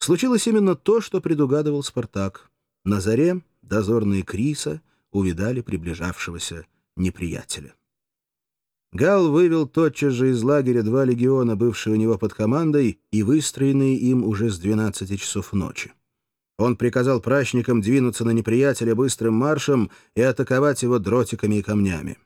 Случилось именно то, что предугадывал Спартак. На заре дозорные Криса увидали приближавшегося неприятеля. Гал вывел тотчас же из лагеря два легиона, бывшие у него под командой, и выстроенные им уже с 12 часов ночи. Он приказал прачникам двинуться на неприятеля быстрым маршем и атаковать его дротиками и камнями.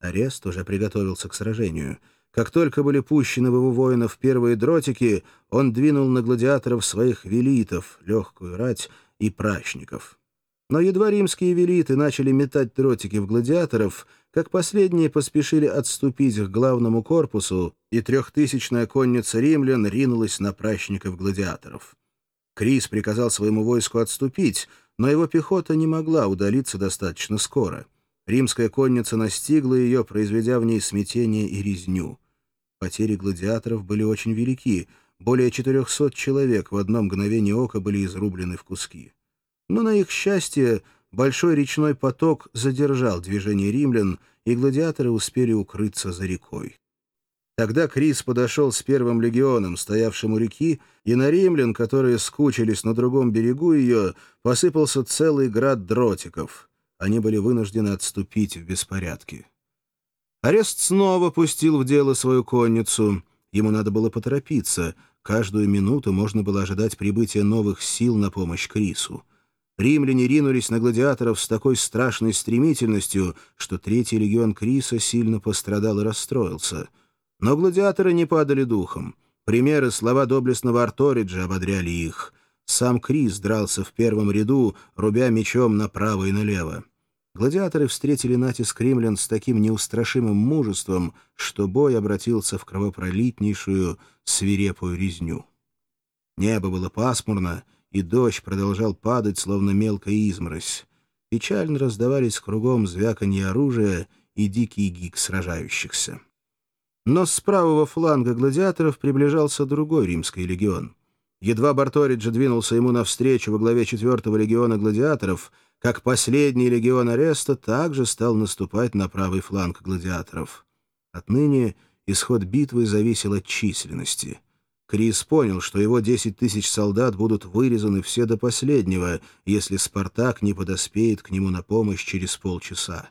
Арест уже приготовился к сражению. Как только были пущены в его воинов первые дротики, он двинул на гладиаторов своих велитов, легкую рать и прачников. Но едва римские велиты начали метать дротики в гладиаторов, как последние поспешили отступить к главному корпусу, и трехтысячная конница римлян ринулась на прачников гладиаторов. Крис приказал своему войску отступить, но его пехота не могла удалиться достаточно скоро. Римская конница настигла ее, произведя в ней смятение и резню. Потери гладиаторов были очень велики, более 400 человек в одно мгновение ока были изрублены в куски. Но на их счастье большой речной поток задержал движение римлян, и гладиаторы успели укрыться за рекой. Тогда Крис подошел с первым легионом, стоявшим у реки, и на римлян, которые скучились на другом берегу ее, посыпался целый град дротиков. Они были вынуждены отступить в беспорядке. Арест снова пустил в дело свою конницу. Ему надо было поторопиться. Каждую минуту можно было ожидать прибытия новых сил на помощь Крису. Римляне ринулись на гладиаторов с такой страшной стремительностью, что третий легион Криса сильно пострадал и расстроился. Но гладиаторы не падали духом. Примеры слова доблестного Арториджа ободряли их. Сам Крис дрался в первом ряду, рубя мечом направо и налево. Гладиаторы встретили натиск римлян с таким неустрашимым мужеством, что бой обратился в кровопролитнейшую, свирепую резню. Небо было пасмурно, и дождь продолжал падать, словно мелкая изморозь. Печально раздавались кругом звяканье оружия и дикий гик сражающихся. Но с правого фланга гладиаторов приближался другой римский легион. Едва Барториджи двинулся ему навстречу во главе четвертого легиона гладиаторов, как последний легион ареста также стал наступать на правый фланг гладиаторов. Отныне исход битвы зависел от численности — Крис понял, что его 10 тысяч солдат будут вырезаны все до последнего, если Спартак не подоспеет к нему на помощь через полчаса.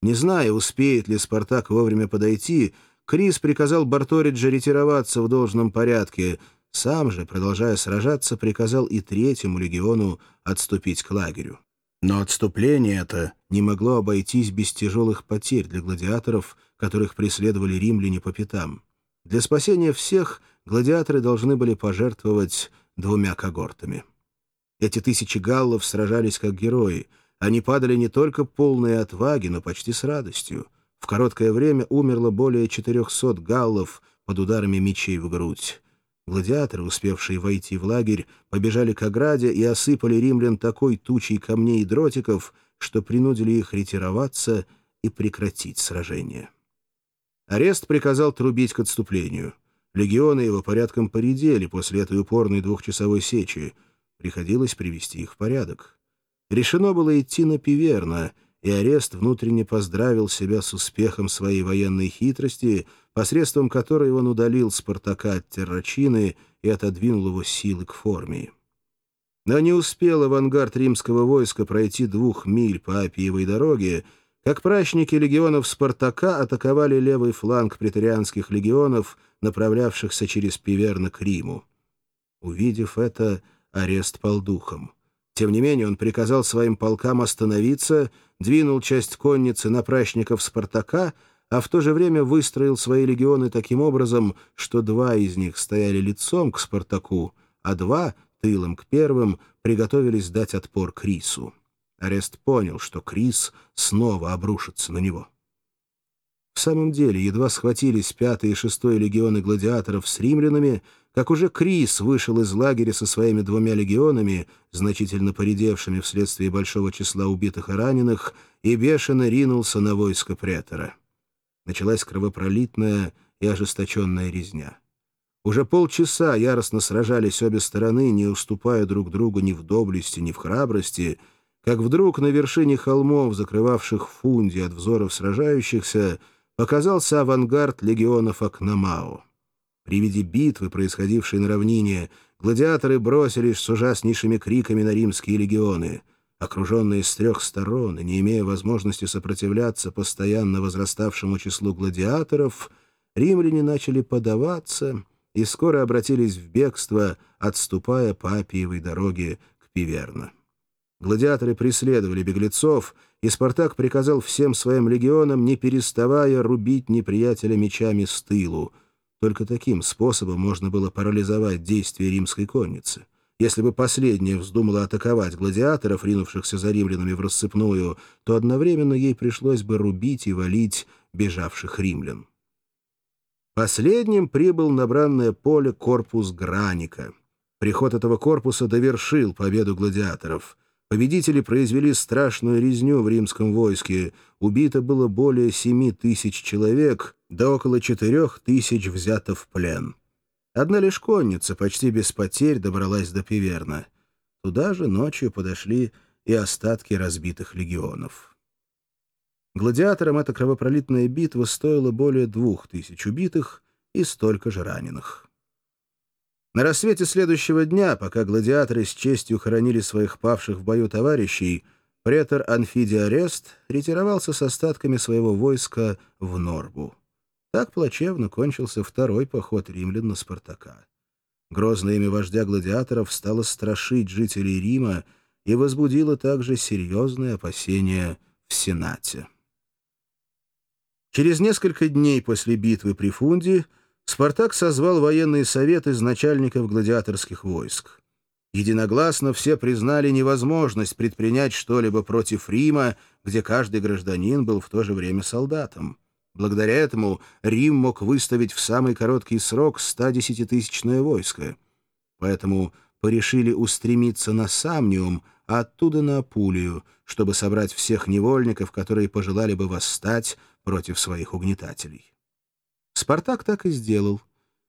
Не зная, успеет ли Спартак вовремя подойти, Крис приказал Барториджа ретироваться в должном порядке, сам же, продолжая сражаться, приказал и третьему легиону отступить к лагерю. Но отступление это не могло обойтись без тяжелых потерь для гладиаторов, которых преследовали римляне по пятам. Для спасения всех — гладиаторы должны были пожертвовать двумя когортами. Эти тысячи галлов сражались как герои. Они падали не только полные отваги, но почти с радостью. В короткое время умерло более 400 галлов под ударами мечей в грудь. Гладиаторы, успевшие войти в лагерь, побежали к ограде и осыпали римлян такой тучей камней и дротиков, что принудили их ретироваться и прекратить сражение. Арест приказал трубить к отступлению — Легионы его порядком поредели после этой упорной двухчасовой сечи. Приходилось привести их в порядок. Решено было идти на Пиверна, и арест внутренне поздравил себя с успехом своей военной хитрости, посредством которой он удалил Спартака от Террачины и отодвинул его силы к форме. Но не успел авангард римского войска пройти двух миль по Апиевой дороге, как прачники легионов Спартака атаковали левый фланг претарианских легионов, направлявшихся через Пиверна к Риму. Увидев это, арест пал духом. Тем не менее он приказал своим полкам остановиться, двинул часть конницы на прачников Спартака, а в то же время выстроил свои легионы таким образом, что два из них стояли лицом к Спартаку, а два, тылом к первым, приготовились дать отпор Крису. Арест понял, что Крис снова обрушится на него. В самом деле, едва схватились пятый и шестой легионы гладиаторов с римлянами, как уже Крис вышел из лагеря со своими двумя легионами, значительно поредевшими вследствие большого числа убитых и раненых, и бешено ринулся на войско претора. Началась кровопролитная и ожесточенная резня. Уже полчаса яростно сражались обе стороны, не уступая друг другу ни в доблести, ни в храбрости — как вдруг на вершине холмов, закрывавших Фунди от взоров сражающихся, показался авангард легионов Акнамао. При виде битвы, происходившей на равнине, Гладиаторы бросились с ужаснейшими криками на римские легионы. Окруженные с трех сторон и не имея возможности сопротивляться постоянно возраставшему числу гладиаторов, римляне начали подаваться и скоро обратились в бегство, отступая по Апиевой дороге к Пиверно. Гладиаторы преследовали беглецов, и Спартак приказал всем своим легионам, не переставая, рубить неприятеля мечами с тылу — только таким способом можно было парализовать действия римской конницы. Если бы последняя вздумала атаковать гладиаторов, ринувшихся за римлянами в рассыпную, то одновременно ей пришлось бы рубить и валить бежавших римлян. Последним прибыл на бранное поле корпус Граника. Приход этого корпуса довершил победу гладиаторов — Победители произвели страшную резню в римском войске. Убито было более семи тысяч человек, да около четырех тысяч взято в плен. Одна лишь конница почти без потерь добралась до Пиверна. Туда же ночью подошли и остатки разбитых легионов. Гладиаторам эта кровопролитная битва стоила более двух тысяч убитых и столько же раненых. На рассвете следующего дня, пока гладиаторы с честью хоронили своих павших в бою товарищей, претор Анфидий Арест ретировался с остатками своего войска в Норбу. Так плачевно кончился второй поход римлян на Спартака. Грозное имя вождя гладиаторов стало страшить жителей Рима и возбудило также серьезные опасения в Сенате. Через несколько дней после битвы при Фунде Спартак созвал военный совет из начальников гладиаторских войск. Единогласно все признали невозможность предпринять что-либо против Рима, где каждый гражданин был в то же время солдатом. Благодаря этому Рим мог выставить в самый короткий срок 110-тысячное войско. Поэтому порешили устремиться на Самниум, а оттуда на Апулию, чтобы собрать всех невольников, которые пожелали бы восстать против своих угнетателей. Спартак так и сделал.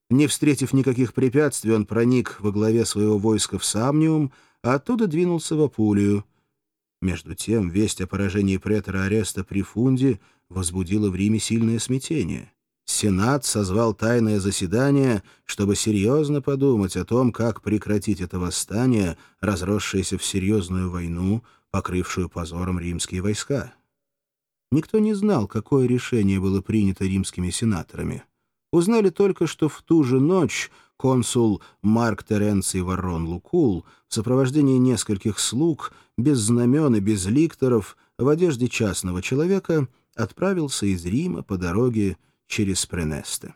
Не встретив никаких препятствий, он проник во главе своего войска в Самниум, а оттуда двинулся в Апулию. Между тем, весть о поражении претора Ареста при Фунде возбудила в Риме сильное смятение. Сенат созвал тайное заседание, чтобы серьезно подумать о том, как прекратить это восстание, разросшееся в серьезную войну, покрывшую позором римские войска. Никто не знал, какое решение было принято римскими сенаторами. Узнали только, что в ту же ночь консул Марк Теренций Ворон Лукул в сопровождении нескольких слуг, без знамен и без ликторов, в одежде частного человека, отправился из Рима по дороге через Пренесте.